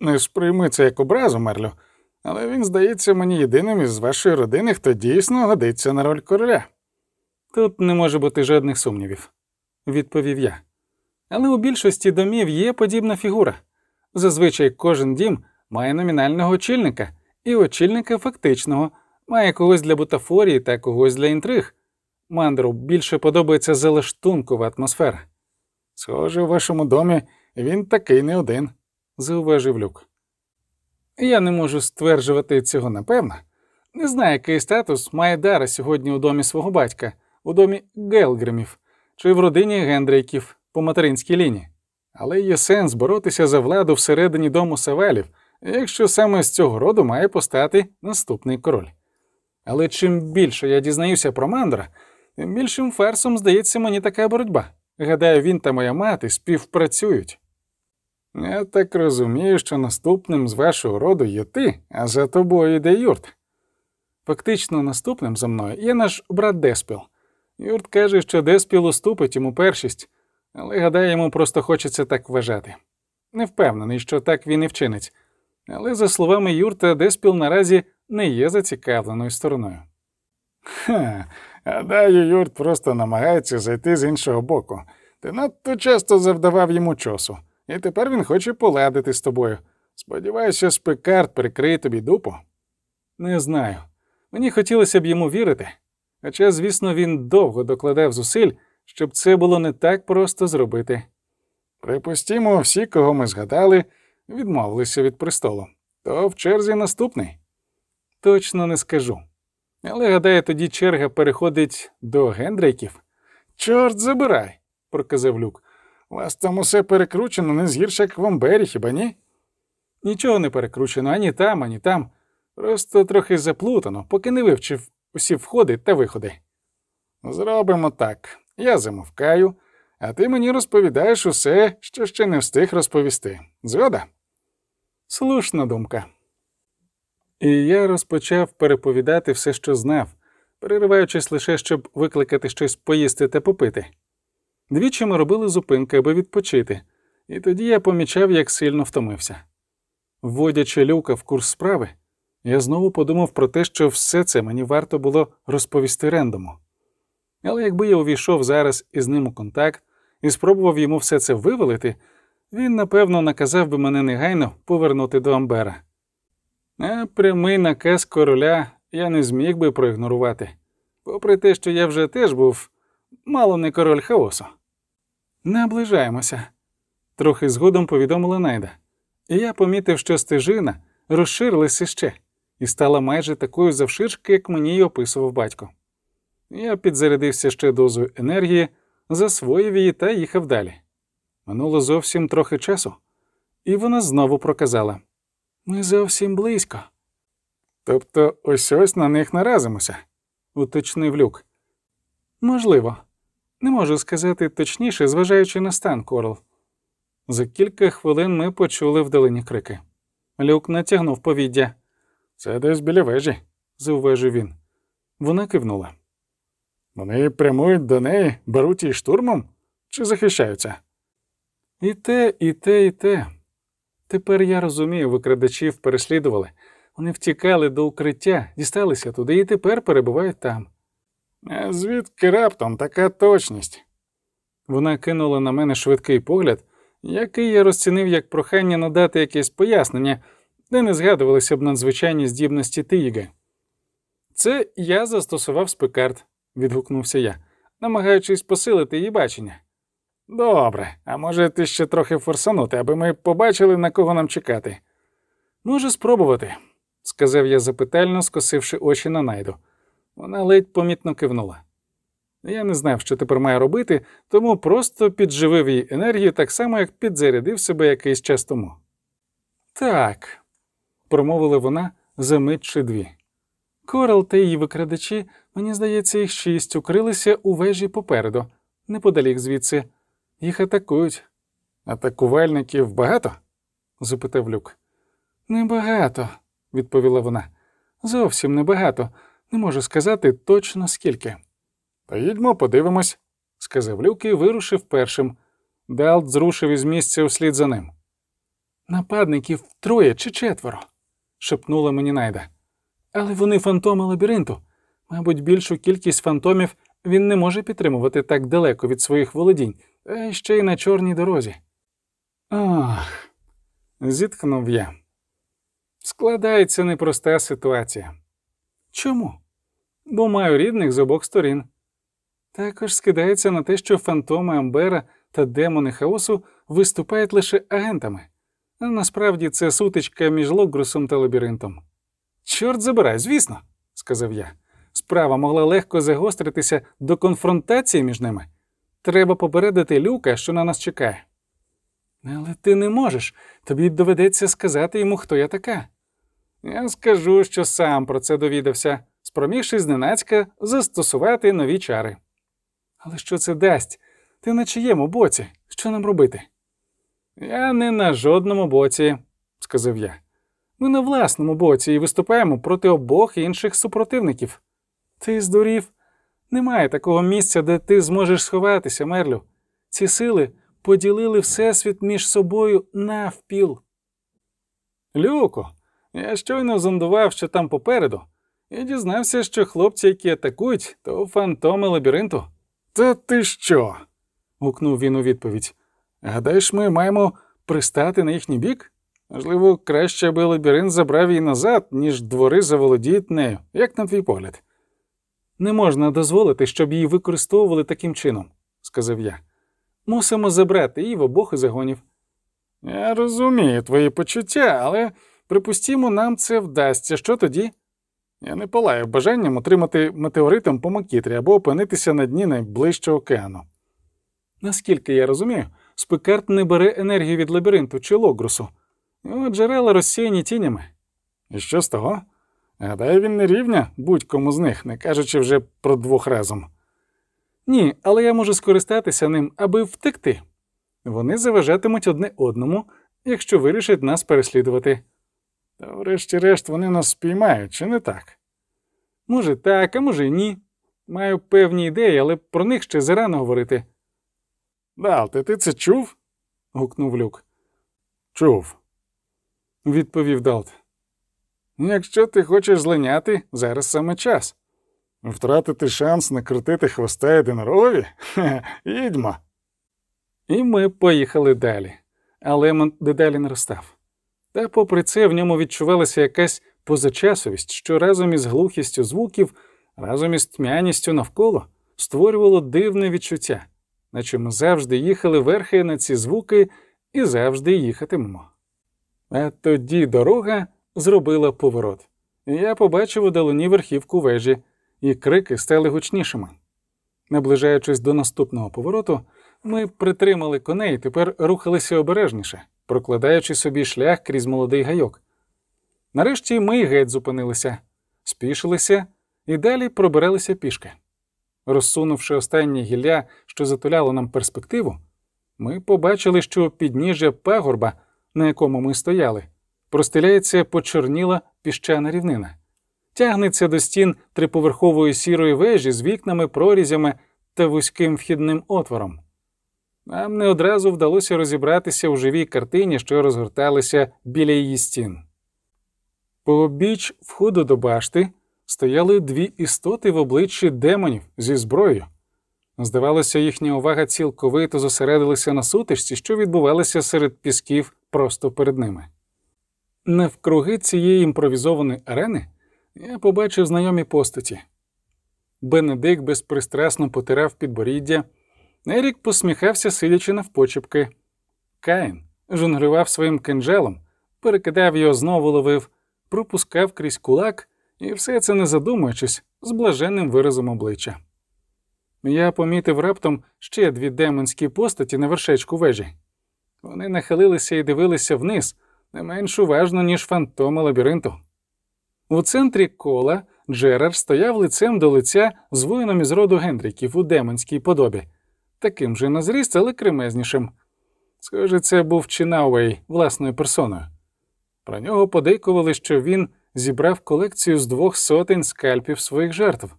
Не сприйми це як образу, Мерлю, але він здається мені єдиним із вашої родини, хто дійсно годиться на роль короля. Тут не може бути жодних сумнівів, відповів я. Але у більшості домів є подібна фігура. Зазвичай кожен дім має номінального очільника, і очільника фактичного, має когось для бутафорії та когось для інтриг. Мандру більше подобається залаштункова атмосфера, Схоже, у вашому домі він такий не один. Зауважив люк. Я не можу стверджувати цього напевно. Не знаю, який статус має Дара сьогодні у домі свого батька, у домі Гелгримів чи в родині Гендрейків по материнській лінії. Але є сенс боротися за владу всередині дому Савелів, якщо саме з цього роду має постати наступний король. Але чим більше я дізнаюся про мандра, тим більшим фарсом здається мені така боротьба. Гадаю, він та моя мати співпрацюють. Я так розумію, що наступним з вашого роду є ти, а за тобою йде юрт. Фактично, наступним за мною є наш брат Деспіл. Юрт каже, що Деспіл уступить йому першість, але гадаю, йому просто хочеться так вважати. Не впевнений, що так він і вчинить. Але, за словами Юрта, Деспіл наразі не є зацікавленою стороною. Ха, гадаю, юрт просто намагається зайти з іншого боку. Ти надто часто завдавав йому часу, і тепер він хоче поладити з тобою. Сподіваюся, спекарт прикриє тобі дупу. Не знаю. Мені хотілося б йому вірити. Хоча, звісно, він довго докладав зусиль, щоб це було не так просто зробити. Припустімо, всі, кого ми згадали, відмовилися від престолу. То в черзі наступний. Точно не скажу. Але гадаю, тоді черга переходить до Гендрейків. Чорт забирай, проказав люк. У вас там усе перекручено не згірше, як в Амбері, хіба ні? Нічого не перекручено ані там, ані там. Просто трохи заплутано, поки не вивчив усі входи та виходи. Зробимо так. Я замовкаю, а ти мені розповідаєш усе, що ще не встиг розповісти. Згода? Слушна думка. І я розпочав переповідати все, що знав, перериваючись лише, щоб викликати щось поїсти та попити. Двічі ми робили зупинки, аби відпочити, і тоді я помічав, як сильно втомився. Вводячи люка в курс справи, я знову подумав про те, що все це мені варто було розповісти рендому. Але якби я увійшов зараз із ним у контакт і спробував йому все це вивалити, він, напевно, наказав би мене негайно повернути до Амбера. А прямий наказ короля я не зміг би проігнорувати, попри те, що я вже теж був мало не король хаосу. Наближаємося, трохи згодом повідомила Найда, і я помітив, що стежина розширилася ще і стала майже такою завширшки, як мені й описував батько. Я підзарядився ще дозою енергії, засвоїв її та їхав далі. Минуло зовсім трохи часу, і вона знову проказала ми зовсім близько. Тобто ось ось на них наразимося, уточнив люк. Можливо, не можу сказати точніше, зважаючи на стан Корл. За кілька хвилин ми почули вдалині крики. Люк натягнув повіддя. Це десь біля вежі, зауважив він. Вона кивнула. Вони прямують до неї, беруть її штурмом чи захищаються? І те, і те, і те. Тепер я розумію, викрадачів переслідували. Вони втікали до укриття, дісталися туди і тепер перебувають там. А звідки раптом така точність? Вона кинула на мене швидкий погляд, який я розцінив як прохання надати якесь пояснення, де не згадувалися б надзвичайні здібності Тиїга. Це я застосував спекарт, відгукнувся я, намагаючись посилити її бачення. Добре, а може ти ще трохи форсанути, аби ми побачили, на кого нам чекати. Може спробувати, сказав я запитально, скосивши очі на найду. Вона ледь помітно кивнула. Я не знав, що тепер маю робити, тому просто підживив її енергію так само, як підзарядив себе якийсь час тому. Так, промовила вона за мить чи дві. Корал та її викрадачі, мені здається, їх шість укрилися у вежі попереду, неподалік звідси. Їх атакують. Атакувальників багато? запитав люк. Небагато, відповіла вона. Зовсім небагато. Не можу сказати точно скільки. Поїдьмо, подивимось, сказав люк і вирушив першим. Далт зрушив із місця услід за ним. Нападників троє чи четверо, шепнула мені найда. Але вони фантоми лабіринту. Мабуть, більшу кількість фантомів він не може підтримувати так далеко від своїх володінь, а ще й на чорній дорозі. Ах, зітхнув я. Складається непроста ситуація. Чому? Бо маю рідних з обох сторін. Також скидається на те, що фантоми Амбера та демони хаосу виступають лише агентами, а насправді це сутичка між Логрусом та лабіринтом. Чорт забирай, звісно, сказав я. Справа могла легко загостритися до конфронтації між ними. Треба попередити люка, що на нас чекає. Але ти не можеш, тобі доведеться сказати йому, хто я така. Я скажу, що сам про це довідався, спромігшись зненацька застосувати нові чари. Але що це дасть? Ти на чиєму боці? Що нам робити? Я не на жодному боці, сказав я. Ми на власному боці і виступаємо проти обох інших супротивників. Ти здурів? Немає такого місця, де ти зможеш сховатися, Мерлю. Ці сили поділили Всесвіт між собою навпіл. Люко, я щойно зондував, що там попереду, і дізнався, що хлопці, які атакують, то фантоми лабіринту. Та ти що? гукнув він у відповідь. Гадаєш, ми маємо пристати на їхній бік? Можливо, краще, аби лабіринт забрав її назад, ніж двори заволодіють нею, як на твій погляд. Не можна дозволити, щоб її використовували таким чином, сказав я. Мусимо забрати її в обох загонів. Я розумію твої почуття, але припустімо, нам це вдасться. Що тоді? Я не палаю бажанням отримати метеоритом по макітрі або опинитися на дні найближчого океану. Наскільки я розумію, спекарт не бере енергію від лабіринту чи логрусу. Його джерела розсіяні тінями. І що з того? Гадаю, він не рівня будь-кому з них, не кажучи вже про двох разом. Ні, але я можу скористатися ним, аби втекти. Вони заважатимуть одне одному, якщо вирішать нас переслідувати. Та врешті-решт вони нас спіймають, чи не так? Може, так, а може, й ні. Маю певні ідеї, але про них ще зарано говорити. Далте, ти це чув? гукнув люк. Чув. Відповів Далт. Якщо ти хочеш злиняти, зараз саме час. Втратити шанс накрутити хвоста єдинорогові? Хе, Їдьмо. І ми поїхали далі, а Лемон дедалі наростав. Та попри це в ньому відчувалася якась позачасовість, що разом із глухістю звуків, разом із тьмяністю навколо створювало дивне відчуття, наче ми завжди їхали верхи на ці звуки і завжди їхатимемо. А тоді дорога зробила поворот. Я побачив у долині верхівку вежі, і крики стали гучнішими. Наближаючись до наступного повороту, ми притримали коней і тепер рухалися обережніше, прокладаючи собі шлях крізь молодий гайок. Нарешті ми геть зупинилися, спішилися і далі пробиралися пішки. Розсунувши останнє гілля, що затуляло нам перспективу, ми побачили, що підніжжя пагорба, на якому ми стояли, простеляється почорніла піщана рівнина, тягнеться до стін триповерхової сірої вежі з вікнами, прорізями та вузьким вхідним отвором. Нам не одразу вдалося розібратися у живій картині, що розгорталися біля її стін. По обіч входу до башти стояли дві істоти в обличчі демонів зі зброєю. Здавалося, їхня увага цілковито зосередилася на сутичці, що відбувалася серед пісків просто перед ними. Навкруги цієї імпровізованої арени я побачив знайомі постаті. Бенедикт безпристрасно потирав підборіддя, Ерік посміхався, сидячи навпочепки. Каїн жонглював своїм кинджалом, перекидав його знову ловив, пропускав крізь кулак, і все це не задумуючись, з блаженним виразом обличчя. Я помітив раптом ще дві демонські постаті на вершечку вежі. Вони нахилилися і дивилися вниз, не менш уважно, ніж фантоми лабіринту. У центрі кола Джерар стояв лицем до лиця з воїном із роду Гендріків у демонській подобі, таким же на зріст, але кремезнішим. Схоже, це був Чинауей власною персоною. Про нього подейкували, що він зібрав колекцію з двох сотень скальпів своїх жертв.